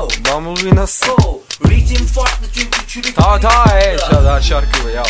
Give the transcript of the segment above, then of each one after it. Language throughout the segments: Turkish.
Oh. Bumblebee nasıl? Oh, ritim farklı çünkü çürük Ta ta evet daha şarkı ya.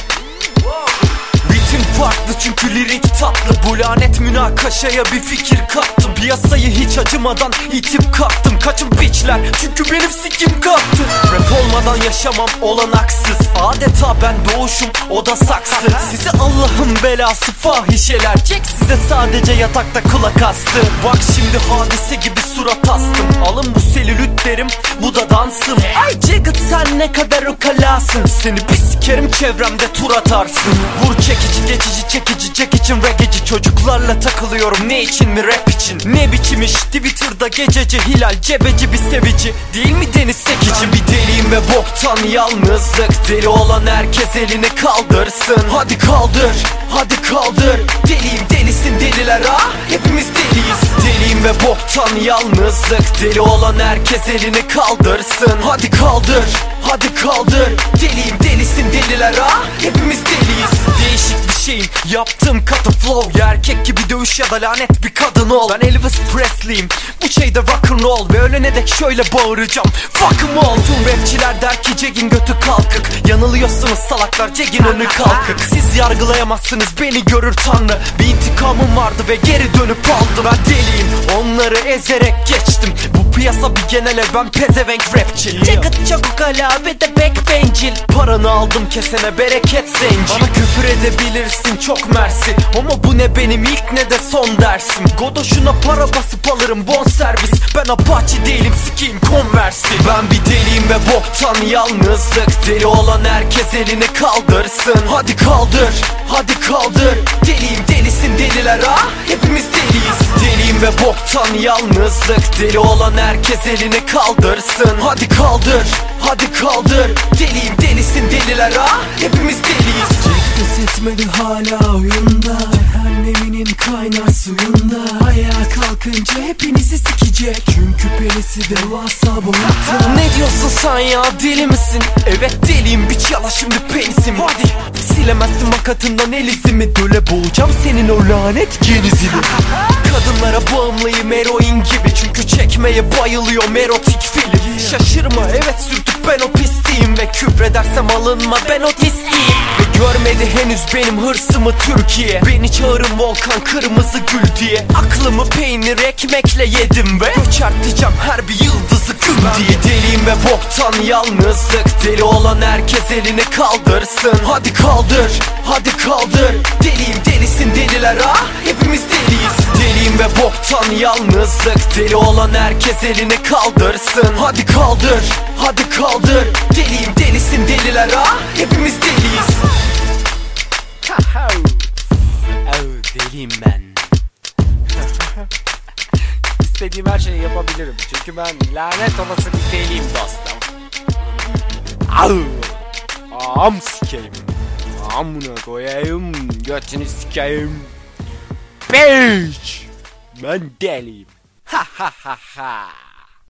Ritim farklı çünkü lirik tatlı. Bu lanet münakaşaya bir fikir kattım Piyasayı hiç acımadan itip kalktım Kaçın biçler çünkü benim sikim kalktı Rap olmadan yaşamam olanaksız. Adeta ben doğuşum o da saksı. Size Allah'ın belası fahişeler Çek size sadece yatakta kulak astı Bak şimdi hadise gibi surat astım. Alın bu selülitlerim bu da dansım. Ay Jagged sen ne kadar ukalasın. Seni bir sikerim çevremde tur atarsın. Vur çekici geçici çekici çek için reggaeci Çocuklarla takılıyorum ne için mi? Rap için. Ne biçim iş? Twitter'da gececi hilal Cebeci bir sevici. Değil mi deniz sekici? Bir deliyim ve boktan yalnızlık. Deli olan herkes elini kaldırsın. Hadi kaldır hadi kaldır. Deliyim ve boktan yalnızlık. Deli olan herkes elini kaldırsın. Hadi kaldır hadi kaldır. Deliyim delisin deliler ha? Hepimiz deliyiz. Değişik bir şeyim yaptım katı flow. Ya erkek gibi dövüş ya da lanet bir kadın ol. Ben Elvis Presley'im bu şeyde rock and roll Ve ölene dek şöyle bağıracağım. Fuck 'em all Tüm rapçiler der ki Cegin götü kalkık. Yanılıyorsunuz salaklar Cegin önü kalkık. Siz yargılayamazsınız beni görür tanrı. Bir intikamım vardı ve geri dönüp aldı. Ben deliyim onları ezerek geçtim. Bu piyasa bir genele ben pezevenk rapçi. Jagged çok ukala ve de back bencil Paranı aldım kesene bereket zenci Bana küfür edebilirsin çok mersi. Ama bu ne benim ilk ne de son dersim. Godoşuna para basıp alırım bon servis. Ben apache değilim sikiyim konversi Ben bir deliyim ve boktan yalnızlık. Deli olan herkes elini kaldırsın. Hadi kaldır hadi kaldır. Deliyim delisin deliler ha? Hepimiz deliyiz. Deliyim ve boktan yalnızlık. Deli olan herkes elini kaldırsın. Hadi kaldır hadi kaldır. Deliyim Etmedi hala oyunda. Cehenneminin kaynar suyunda. Ayağa kalkınca hepinizi sikecek. Çünkü penisi devasa boyutta Ne diyorsun sen ya? Deli misin? Evet deliyim. Bir çala şimdi penisim. Hadi. Silemezsin makatından el izimi Böyle boğacağım senin o lanet genizini Kadınlara bağımlıyım eroin gibi. Çünkü çekmeye bayılıyorum erotik film Şaşırma evet sürtük. Ben o pisliğim Ve küfredersem alınma ben otistiyim Ve görmedi henüz benim hırsımı Türkiye. Beni çağırın volkan kırmızı gül diye. Aklımı peynir ekmekle yedim ve Göçerteceğim her bir yıldızı diye Deliyim ve boktan yalnızlık. Deli olan herkes elini kaldırsın. Hadi kaldır hadi kaldır. Deliyim delisin deliler ha? Hepimiz deliyiz. Deliyim ve boktan yalnızlık. Deli olan herkes elini kaldırsın. Hadi kaldır hadi kaldır. Deliyim delisin deliler ha? Hepimiz deliyiz. Oh, deliyim ben. İstediğim her şeyi yapabilirim. Çünkü ben lanet olası bir deliyim dostum. Au! Am sikeyim. Amına koyayım. Götünü sikeyim. Bitch! Ben deliyim. Ha ha ha ha.